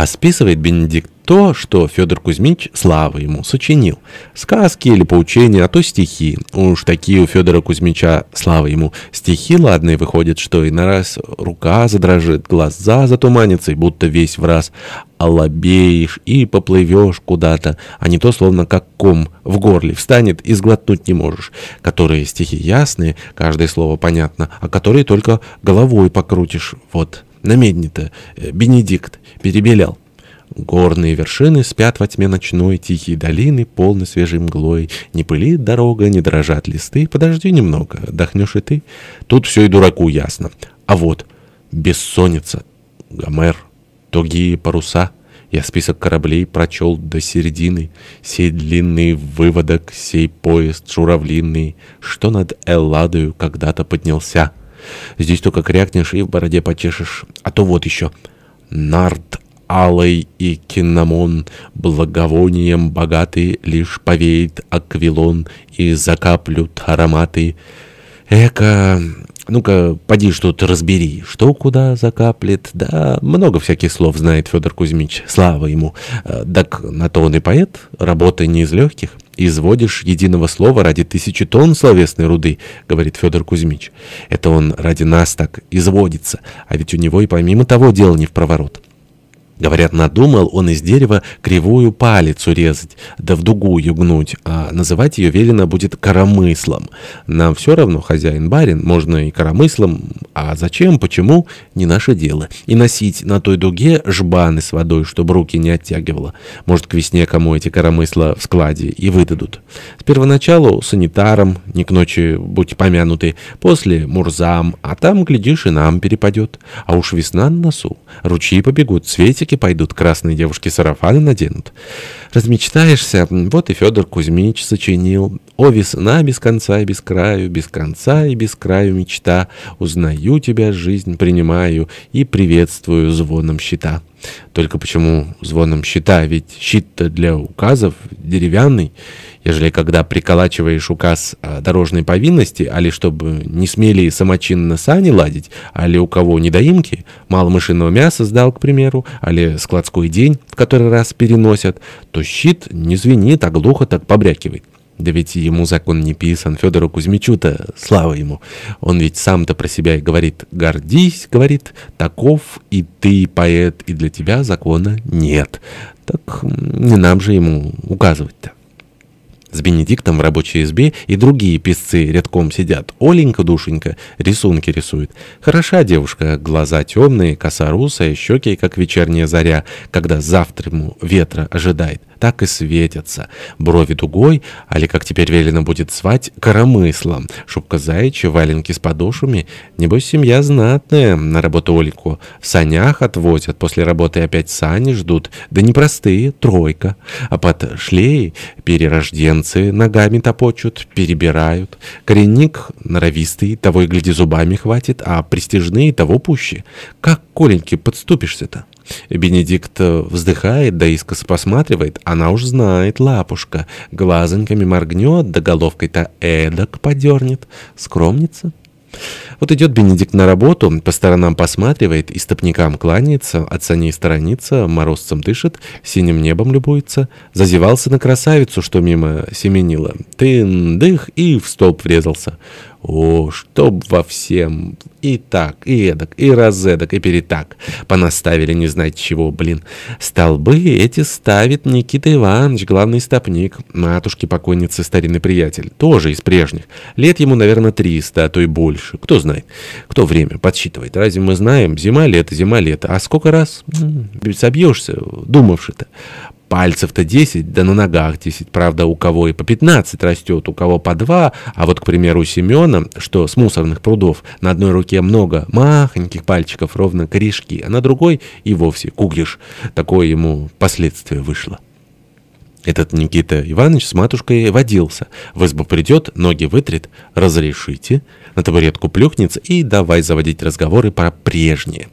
А списывает Бенедикт то, что Федор Кузьмич, слава ему, сочинил. Сказки или поучения, а то стихи. Уж такие у Федора Кузьмича, слава ему, стихи ладные выходят, что и на раз рука задрожит, глаза затуманятся, и будто весь в раз олобеешь и поплывешь куда-то, а не то словно как ком в горле встанет и сглотнуть не можешь. Которые стихи ясные, каждое слово понятно, а которые только головой покрутишь. Вот, на медне-то э, Бенедикт перебелял. Горные вершины спят во тьме ночной, тихие долины полны свежей мглой. Не пылит дорога, не дрожат листы. Подожди немного, отдохнешь и ты. Тут все и дураку ясно. А вот бессонница, Гомер, тугие паруса. Я список кораблей прочел до середины. Сей длинный выводок, сей поезд журавлиный, что над Элладою когда-то поднялся. Здесь только крякнешь и в бороде почешешь. А то вот еще. Нард алой и кинамон, благовонием богатый, лишь повеет аквилон и закаплют ароматы. Эка, ну-ка, поди что-то разбери, что куда закаплет. Да, много всяких слов знает Федор Кузьмич, слава ему. Э, так на то он и поэт, работа не из легких. «Изводишь единого слова ради тысячи тонн словесной руды», — говорит Федор Кузьмич. «Это он ради нас так изводится, а ведь у него и помимо того дело не в проворот». Говорят, надумал он из дерева кривую палицу резать, да в дугу ее гнуть, а называть ее велено будет коромыслом. Нам все равно, хозяин-барин, можно и коромыслом, а зачем, почему, не наше дело. И носить на той дуге жбаны с водой, чтобы руки не оттягивало. Может, к весне кому эти коромысла в складе и выдадут. С первоначалу санитарам, не к ночи будь помянуты, после мурзам, а там, глядишь, и нам перепадет. А уж весна на носу, ручьи побегут, цветик мальчики пойдут, красные девушки сарафаны наденут. Размечтаешься, вот и Федор Кузьмич сочинил. О, весна без конца и без краю, без конца и без краю мечта. Узнаю тебя, жизнь принимаю и приветствую звоном щита. Только почему звоном щита? Ведь щит-то для указов деревянный. Ежели когда приколачиваешь указ дорожной повинности, али чтобы не смели самочинно сани ладить, али у кого недоимки, мало мышиного мяса сдал, к примеру, али складской день в который раз переносят, то щит не звенит, а глухо так побрякивает. Да ведь ему закон не писан, Федору Кузьмичу-то, слава ему. Он ведь сам-то про себя и говорит, гордись, говорит, таков и ты, поэт, и для тебя закона нет. Так не нам же ему указывать-то. С Бенедиктом в рабочей избе и другие песцы рядком сидят. Оленька, душенька, рисунки рисует. Хороша девушка, глаза темные, коса русая, щеки, как вечерняя заря, когда завтра ему ветра ожидает так и светятся. Брови дугой, али, как теперь велено будет звать, коромыслом. Шубка заячья, валенки с подошвами. Небось, семья знатная. На работу Олику в санях отвозят. После работы опять сани ждут. Да непростые, тройка. А под шлеи перерожденцы ногами топочут, перебирают. Коренник норовистый, того и гляди зубами хватит, а престижные того пуще. Как, Коленьки, подступишься-то? Бенедикт вздыхает, да искоса посматривает. Она уж знает, лапушка. Глазоньками моргнет, да головкой-то эдак подернет. Скромница. Вот идет Бенедикт на работу, по сторонам посматривает, и стопникам кланяется, от саней сторонится, морозцем дышит, синим небом любуется. Зазевался на красавицу, что мимо семенила. Тын-дых и в столб врезался. О, чтоб во всем и так, и эдак, и разэдак, и перетак понаставили не знать чего, блин. Столбы эти ставит Никита Иванович, главный стопник, матушки покойницы старинный приятель, тоже из прежних. Лет ему, наверное, 300, а то и больше. Кто знает, кто время подсчитывает. Разве мы знаем, зима-лето, зима-лето, а сколько раз собьешься, думавши-то? Пальцев-то 10, да на ногах 10. Правда, у кого и по 15 растет, у кого по 2. А вот, к примеру, у Семена, что с мусорных прудов, на одной руке много махоньких пальчиков, ровно корешки, а на другой и вовсе куглиш. Такое ему последствие вышло. Этот Никита Иванович с матушкой водился. В избу придет, ноги вытрет. «Разрешите?» На табуретку плюхнется и давай заводить разговоры про прежнее.